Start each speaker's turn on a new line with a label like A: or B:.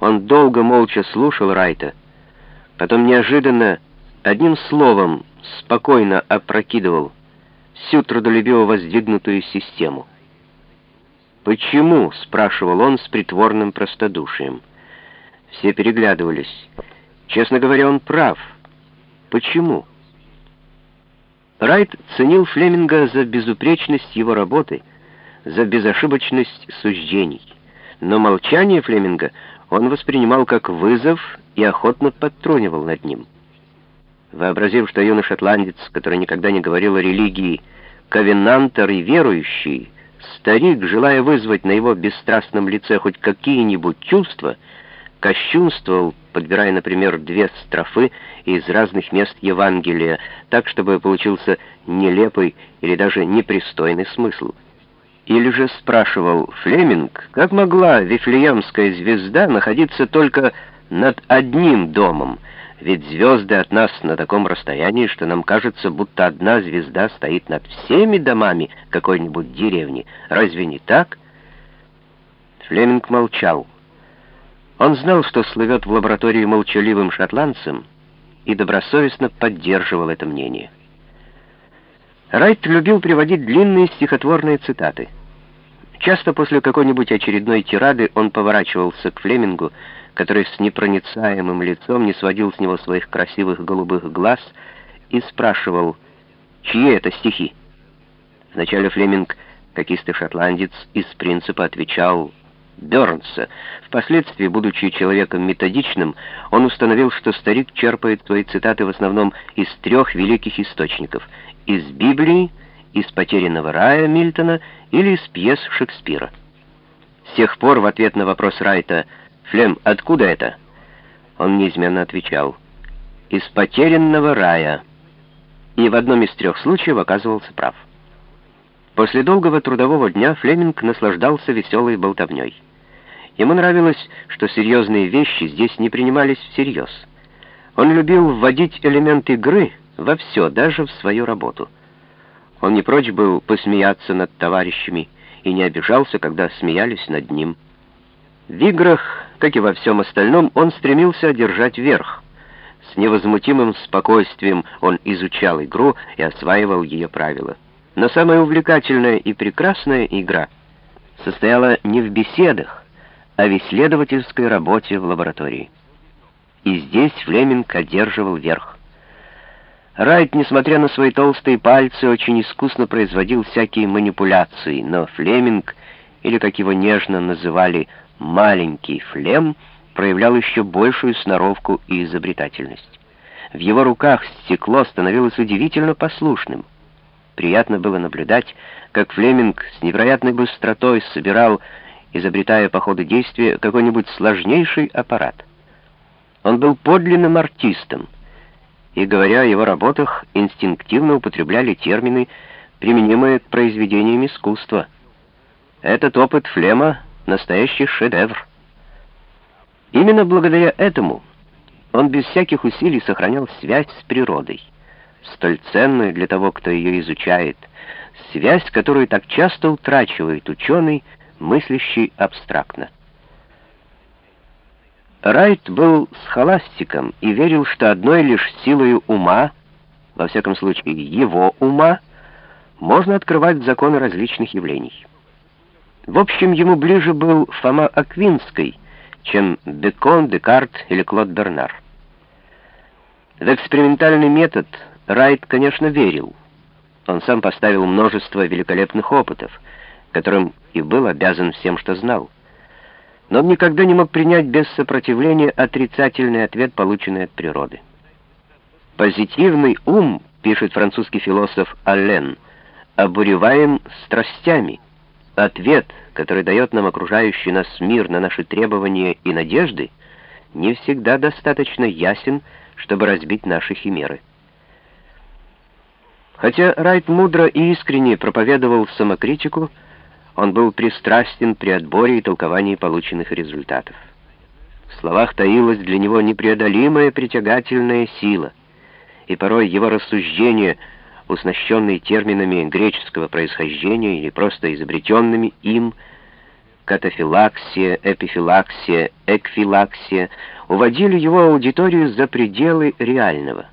A: Он долго молча слушал Райта, потом неожиданно одним словом спокойно опрокидывал всю трудолюбиво воздвигнутую систему. «Почему?» — спрашивал он с притворным простодушием. Все переглядывались. Честно говоря, он прав. Почему? Райт ценил Флеминга за безупречность его работы, за безошибочность суждений. Но молчание Флеминга он воспринимал как вызов и охотно подтрунивал над ним. Вообразив, что юный шотландец, который никогда не говорил о религии, ковенантер и верующий, старик, желая вызвать на его бесстрастном лице хоть какие-нибудь чувства, кощунствовал, подбирая, например, две строфы из разных мест Евангелия, так, чтобы получился нелепый или даже непристойный смысл. Или же спрашивал Флеминг, как могла Вифлеемская звезда находиться только над одним домом, ведь звезды от нас на таком расстоянии, что нам кажется, будто одна звезда стоит над всеми домами какой-нибудь деревни. Разве не так? Флеминг молчал. Он знал, что слывет в лаборатории молчаливым шотландцем, и добросовестно поддерживал это мнение. Райт любил приводить длинные стихотворные цитаты. Часто после какой-нибудь очередной тирады он поворачивался к Флемингу, который с непроницаемым лицом не сводил с него своих красивых голубых глаз, и спрашивал, чьи это стихи. Вначале Флеминг, как истый шотландец, из принципа отвечал Бернса. Впоследствии, будучи человеком методичным, он установил, что старик черпает свои цитаты в основном из трех великих источников — из Библии, из «Потерянного рая» Мильтона или из пьес Шекспира. С тех пор в ответ на вопрос Райта «Флем, откуда это?» он неизменно отвечал «Из «Потерянного рая» и в одном из трех случаев оказывался прав. После долгого трудового дня Флеминг наслаждался веселой болтовней. Ему нравилось, что серьезные вещи здесь не принимались всерьез. Он любил вводить элемент игры во все, даже в свою работу. Он не прочь был посмеяться над товарищами и не обижался, когда смеялись над ним. В играх, как и во всем остальном, он стремился одержать верх. С невозмутимым спокойствием он изучал игру и осваивал ее правила. Но самая увлекательная и прекрасная игра состояла не в беседах, а в исследовательской работе в лаборатории. И здесь Флеминг одерживал верх. Райт, несмотря на свои толстые пальцы, очень искусно производил всякие манипуляции, но Флеминг, или как его нежно называли «маленький Флем», проявлял еще большую сноровку и изобретательность. В его руках стекло становилось удивительно послушным. Приятно было наблюдать, как Флеминг с невероятной быстротой собирал, изобретая по ходу действия, какой-нибудь сложнейший аппарат. Он был подлинным артистом, и, говоря о его работах, инстинктивно употребляли термины, применимые к произведениям искусства. Этот опыт Флема — настоящий шедевр. Именно благодаря этому он без всяких усилий сохранял связь с природой, столь ценную для того, кто ее изучает, связь, которую так часто утрачивает ученый, мыслящий абстрактно. Райт был схоластиком и верил, что одной лишь силой ума, во всяком случае его ума, можно открывать законы различных явлений. В общем, ему ближе был Фома Аквинский, чем Бекон, Декарт или Клод Бернар. В экспериментальный метод Райт, конечно, верил. Он сам поставил множество великолепных опытов, которым и был обязан всем, что знал но он никогда не мог принять без сопротивления отрицательный ответ, полученный от природы. «Позитивный ум, — пишет французский философ Аллен, — обуреваем страстями. Ответ, который дает нам окружающий нас мир на наши требования и надежды, не всегда достаточно ясен, чтобы разбить наши химеры». Хотя Райт мудро и искренне проповедовал самокритику, он был пристрастен при отборе и толковании полученных результатов. В словах таилась для него непреодолимая притягательная сила, и порой его рассуждения, уснащенные терминами греческого происхождения или просто изобретенными им, катафилаксия, эпифилаксия, экфилаксия уводили его аудиторию за пределы реального.